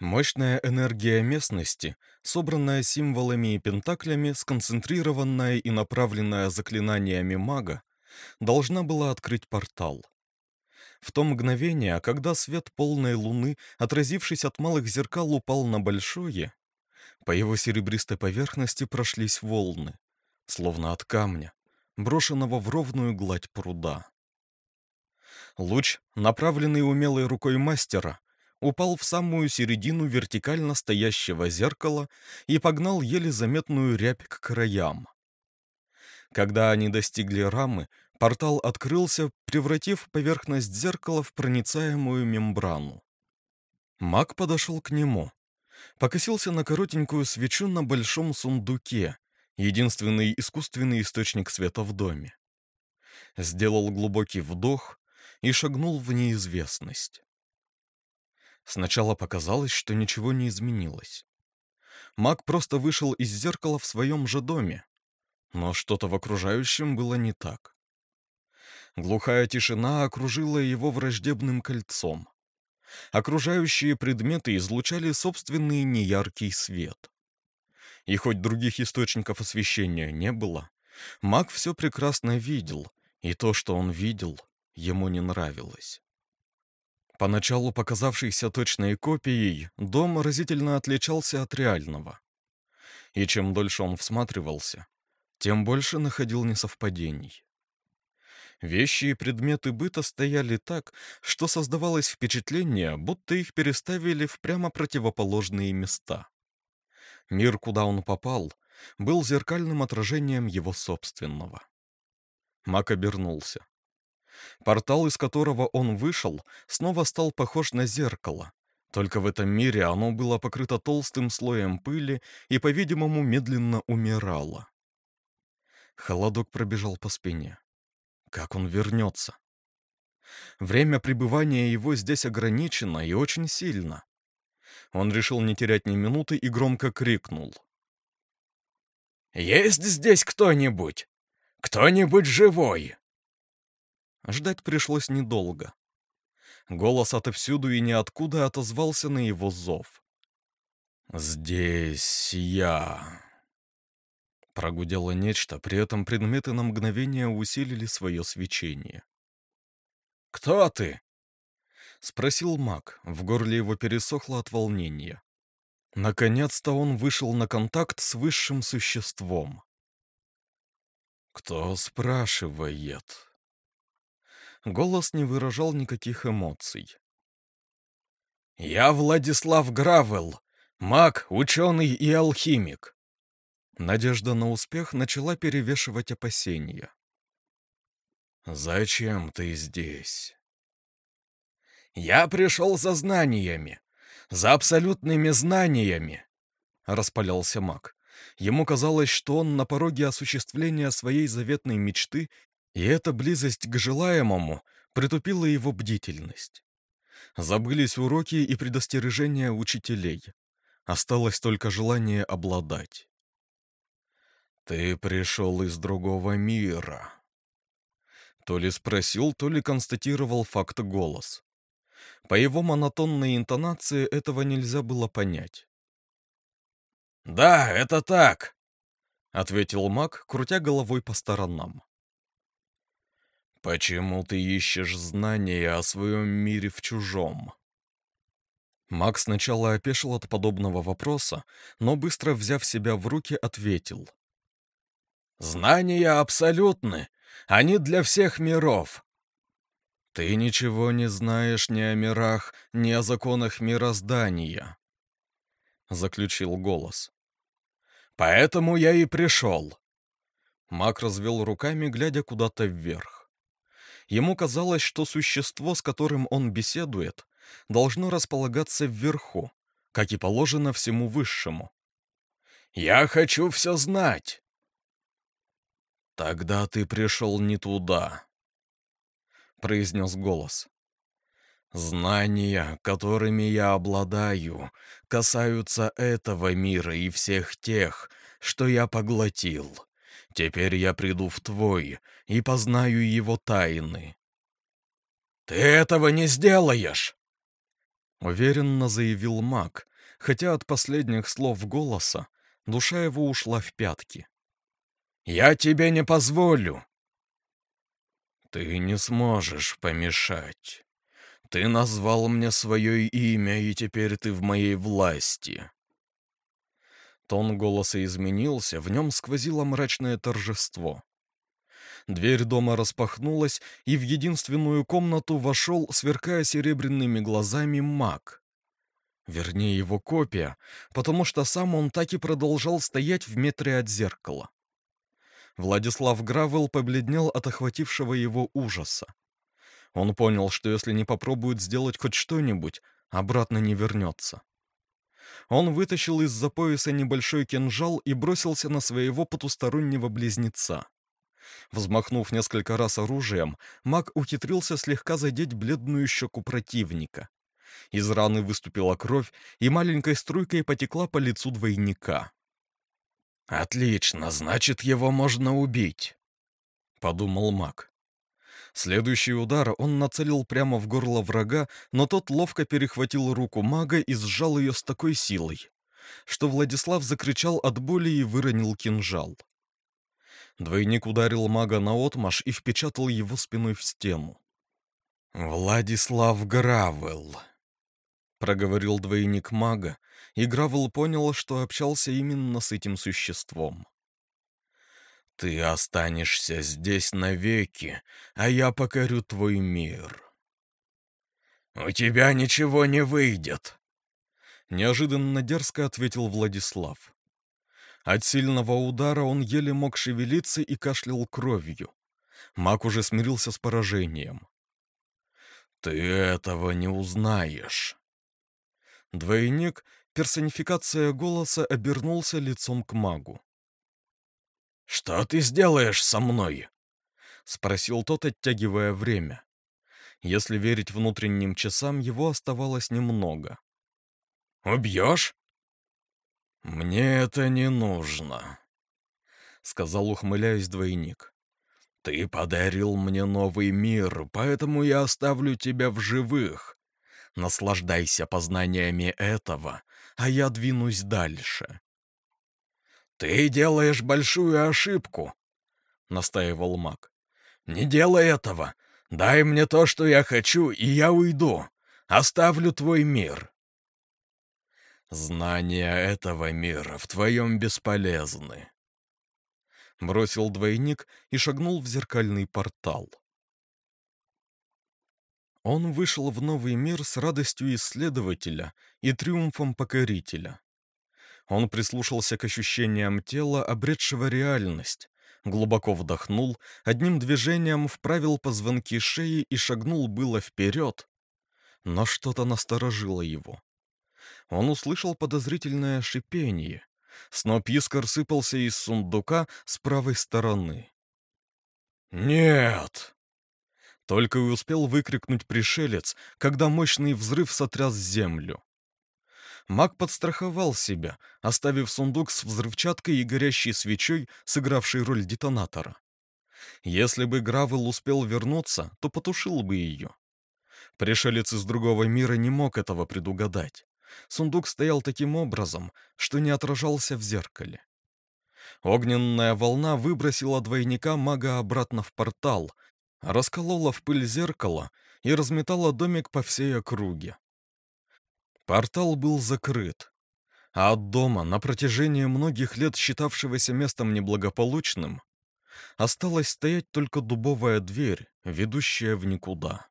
Мощная энергия местности, собранная символами и пентаклями, сконцентрированная и направленная заклинаниями мага, должна была открыть портал. В то мгновение, когда свет полной луны, отразившись от малых зеркал, упал на большое, по его серебристой поверхности прошлись волны, словно от камня, брошенного в ровную гладь пруда. Луч, направленный умелой рукой мастера, упал в самую середину вертикально стоящего зеркала и погнал еле заметную рябь к краям. Когда они достигли рамы, портал открылся, превратив поверхность зеркала в проницаемую мембрану. Маг подошел к нему, покосился на коротенькую свечу на большом сундуке, единственный искусственный источник света в доме. Сделал глубокий вдох и шагнул в неизвестность. Сначала показалось, что ничего не изменилось. Маг просто вышел из зеркала в своем же доме. Но что-то в окружающем было не так. Глухая тишина окружила его враждебным кольцом. Окружающие предметы излучали собственный неяркий свет. И хоть других источников освещения не было, маг все прекрасно видел, и то, что он видел, ему не нравилось. Поначалу показавшийся точной копией, дом разительно отличался от реального. И чем дольше он всматривался, тем больше находил несовпадений. Вещи и предметы быта стояли так, что создавалось впечатление, будто их переставили в прямо противоположные места. Мир, куда он попал, был зеркальным отражением его собственного. Мак обернулся. Портал, из которого он вышел, снова стал похож на зеркало. Только в этом мире оно было покрыто толстым слоем пыли и, по-видимому, медленно умирало. Холодок пробежал по спине. Как он вернется? Время пребывания его здесь ограничено и очень сильно. Он решил не терять ни минуты и громко крикнул. «Есть здесь кто-нибудь? Кто-нибудь живой?» Ждать пришлось недолго. Голос отовсюду и ниоткуда отозвался на его зов. «Здесь я...» Прогудело нечто, при этом предметы на мгновение усилили свое свечение. «Кто ты?» — спросил маг. В горле его пересохло от волнения. Наконец-то он вышел на контакт с высшим существом. «Кто спрашивает?» Голос не выражал никаких эмоций. «Я Владислав Гравел, маг, ученый и алхимик». Надежда на успех начала перевешивать опасения. «Зачем ты здесь?» «Я пришел за знаниями, за абсолютными знаниями», — распалялся маг. Ему казалось, что он на пороге осуществления своей заветной мечты и эта близость к желаемому притупила его бдительность. Забылись уроки и предостережения учителей. Осталось только желание обладать. «Ты пришел из другого мира», то ли спросил, то ли констатировал факт голос. По его монотонной интонации этого нельзя было понять. «Да, это так», — ответил маг, крутя головой по сторонам. «Почему ты ищешь знания о своем мире в чужом?» Макс сначала опешил от подобного вопроса, но быстро взяв себя в руки, ответил. «Знания абсолютны, они для всех миров». «Ты ничего не знаешь ни о мирах, ни о законах мироздания», — заключил голос. «Поэтому я и пришел». Мак развел руками, глядя куда-то вверх. Ему казалось, что существо, с которым он беседует, должно располагаться вверху, как и положено всему высшему. «Я хочу все знать!» «Тогда ты пришел не туда», — произнес голос. «Знания, которыми я обладаю, касаются этого мира и всех тех, что я поглотил. Теперь я приду в твой и познаю его тайны. Ты этого не сделаешь. Уверенно заявил маг, хотя от последних слов голоса душа его ушла в пятки. «Я тебе не позволю!» «Ты не сможешь помешать. Ты назвал мне свое имя, и теперь ты в моей власти». Тон голоса изменился, в нем сквозило мрачное торжество. Дверь дома распахнулась, и в единственную комнату вошел, сверкая серебряными глазами, маг. Вернее, его копия, потому что сам он так и продолжал стоять в метре от зеркала. Владислав Гравел побледнел от охватившего его ужаса. Он понял, что если не попробует сделать хоть что-нибудь, обратно не вернется. Он вытащил из-за пояса небольшой кинжал и бросился на своего потустороннего близнеца. Взмахнув несколько раз оружием, маг ухитрился слегка задеть бледную щеку противника. Из раны выступила кровь, и маленькой струйкой потекла по лицу двойника. «Отлично, значит, его можно убить», — подумал маг. Следующий удар он нацелил прямо в горло врага, но тот ловко перехватил руку мага и сжал ее с такой силой, что Владислав закричал от боли и выронил кинжал. Двойник ударил мага наотмашь и впечатал его спиной в стену. «Владислав Гравел», — проговорил двойник мага, и Гравел понял, что общался именно с этим существом. «Ты останешься здесь навеки, а я покорю твой мир». «У тебя ничего не выйдет», — неожиданно дерзко ответил Владислав. От сильного удара он еле мог шевелиться и кашлял кровью. Маг уже смирился с поражением. «Ты этого не узнаешь». Двойник, персонификация голоса, обернулся лицом к магу. «Что ты сделаешь со мной?» — спросил тот, оттягивая время. Если верить внутренним часам, его оставалось немного. «Убьешь?» «Мне это не нужно», — сказал, ухмыляясь двойник. «Ты подарил мне новый мир, поэтому я оставлю тебя в живых. Наслаждайся познаниями этого, а я двинусь дальше». «Ты делаешь большую ошибку», — настаивал маг. «Не делай этого. Дай мне то, что я хочу, и я уйду. Оставлю твой мир». Знания этого мира в твоем бесполезны. Бросил двойник и шагнул в зеркальный портал. Он вышел в новый мир с радостью исследователя и триумфом покорителя. Он прислушался к ощущениям тела, обретшего реальность, глубоко вдохнул, одним движением вправил позвонки шеи и шагнул было вперед, но что-то насторожило его он услышал подозрительное шипение. Сноп искр сыпался из сундука с правой стороны. «Нет!» Только и успел выкрикнуть пришелец, когда мощный взрыв сотряс землю. Маг подстраховал себя, оставив сундук с взрывчаткой и горящей свечой, сыгравшей роль детонатора. Если бы Гравел успел вернуться, то потушил бы ее. Пришелец из другого мира не мог этого предугадать. Сундук стоял таким образом, что не отражался в зеркале. Огненная волна выбросила двойника мага обратно в портал, расколола в пыль зеркало и разметала домик по всей округе. Портал был закрыт, а от дома, на протяжении многих лет считавшегося местом неблагополучным, осталась стоять только дубовая дверь, ведущая в никуда.